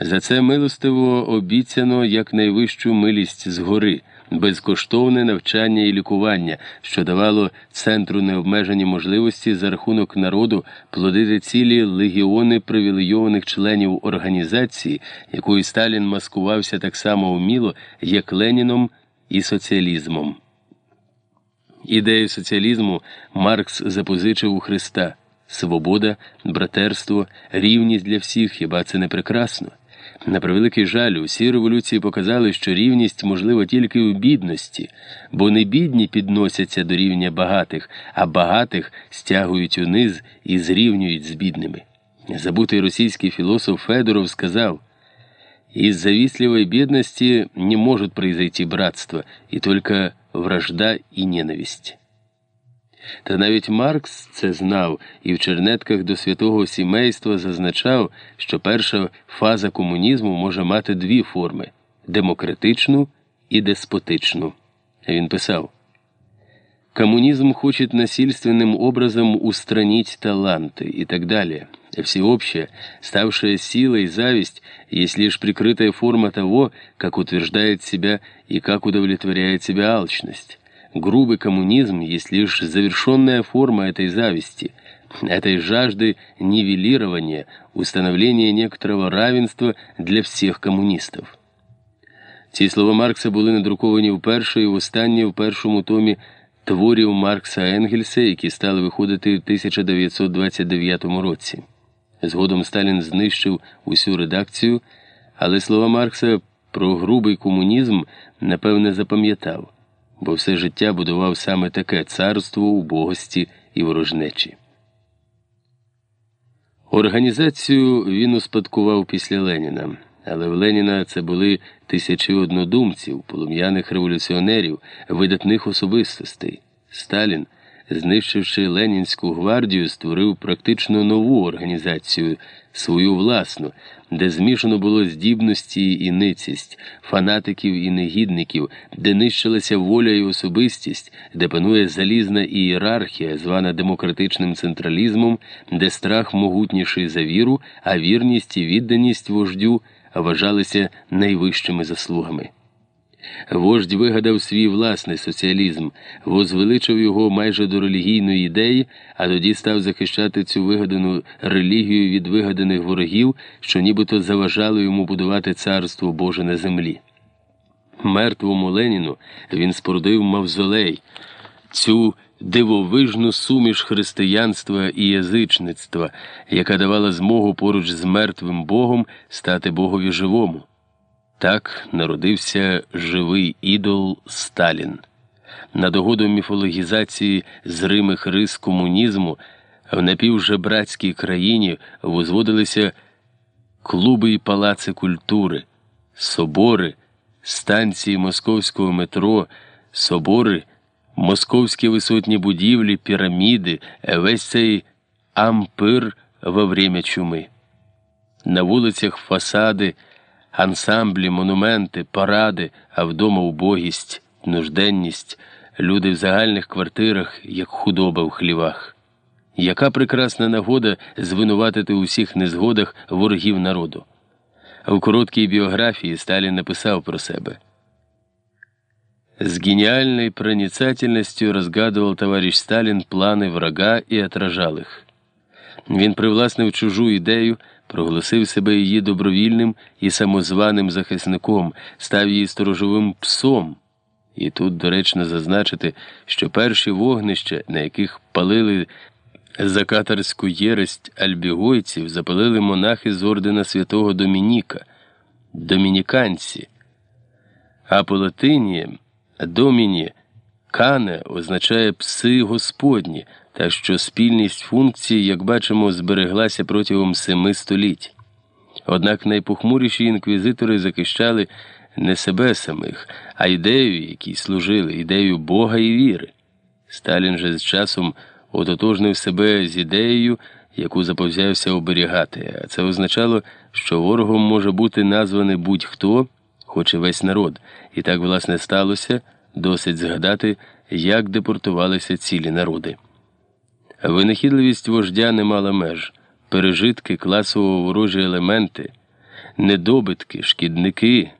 За це милостиво обіцяно як найвищу милість згори, безкоштовне навчання і лікування, що давало центру необмежені можливості за рахунок народу плодити цілі легіони привілейованих членів організації, якою Сталін маскувався так само вміло, як Леніном і соціалізмом. Ідею соціалізму Маркс запозичив у Христа свобода, братерство, рівність для всіх, хіба це не прекрасно? На превеликий жаль, усі революції показали, що рівність можлива тільки у бідності, бо не бідні підносяться до рівня багатих, а багатих стягують униз і зрівнюють з бідними. Забутий російський філософ Федоров сказав, «Из завистливой бедности не может произойти братство, и только вражда и ненависть». Та навіть Маркс це знав і в чернетках до святого сімейства зазначав, що перша фаза комунізму може мати дві форми демократичну і деспотичну. Він писав: Коммунизм хочет насильственным образом устранить таланты и так далее. Всеобщая, ставшая силой зависть, есть лишь прикрытая форма того, как утверждает себя и как удовлетворяет себя алчность. Грубый коммунизм есть лишь завершенная форма этой зависти, этой жажды нивелирования, установления некоторого равенства для всіх комуністів. Ці слова Маркса були надруковані вперше і востаннє в першому томі творів Маркса Енгельса, які стали виходити в 1929 році. Згодом Сталін знищив усю редакцію, але слова Маркса про грубий комунізм напевне запам'ятав бо все життя будував саме таке царство убогості і ворожнечі. Організацію він успадкував після Леніна, але в Леніна це були тисячі однодумців, полум'яних революціонерів, видатних особистостей. Сталін, знищивши Ленінську гвардію, створив практично нову організацію, свою власну де змішано було здібності і ницість, фанатиків і негідників, де нищилася воля і особистість, де панує залізна ієрархія, звана демократичним централізмом, де страх могутніший за віру, а вірність і відданість вождю вважалися найвищими заслугами. Вождь вигадав свій власний соціалізм, возвеличив його майже до релігійної ідеї, а тоді став захищати цю вигадану релігію від вигаданих ворогів, що нібито заважало йому будувати царство Боже на землі. Мертвому Леніну він спорудив мавзолей, цю дивовижну суміш християнства і язичництва, яка давала змогу поруч з мертвим Богом стати Богові живому. Так народився живий ідол Сталін. На догоду міфологізації зримих рис комунізму в напівжебрацькій країні возводилися клуби і палаци культури, собори, станції московського метро, собори, московські висотні будівлі, піраміди, весь цей ампир во время чуми. На вулицях фасади ансамблі, монументи, паради, а вдома убогість, нужденність, люди в загальних квартирах, як худоба в хлівах. Яка прекрасна нагода звинуватити у всіх незгодах ворогів народу. В короткій біографії Сталін написав про себе. С гениальной проницательностью разгадывал товарищ Сталин плани врага і отражал их. Він привласнив чужу ідею проголосив себе її добровільним і самозваним захисником, став її сторожовим псом. І тут доречно зазначити, що перші вогнища, на яких палили закатарську єресть альбігойців, запалили монахи з ордена святого Домініка, домініканці, а по латині доміні кане означає пси господні та що спільність функцій, як бачимо, збереглася протягом семи століть. Однак найпохмуріші інквізитори захищали не себе самих, а ідею, якій служили, ідею Бога і віри. Сталін же з часом ототожнив себе з ідеєю, яку заповзявся оберігати, а це означало, що ворогом може бути названий будь-хто, хоч і весь народ, і так, власне, сталося досить згадати, як депортувалися цілі народи. Винахідливість вождя не мала меж, пережитки, класово ворожі елементи, недобитки, шкідники,